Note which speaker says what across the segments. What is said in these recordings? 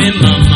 Speaker 1: in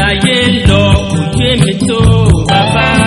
Speaker 1: ayé ń lọ kò yé mi tó bàbá.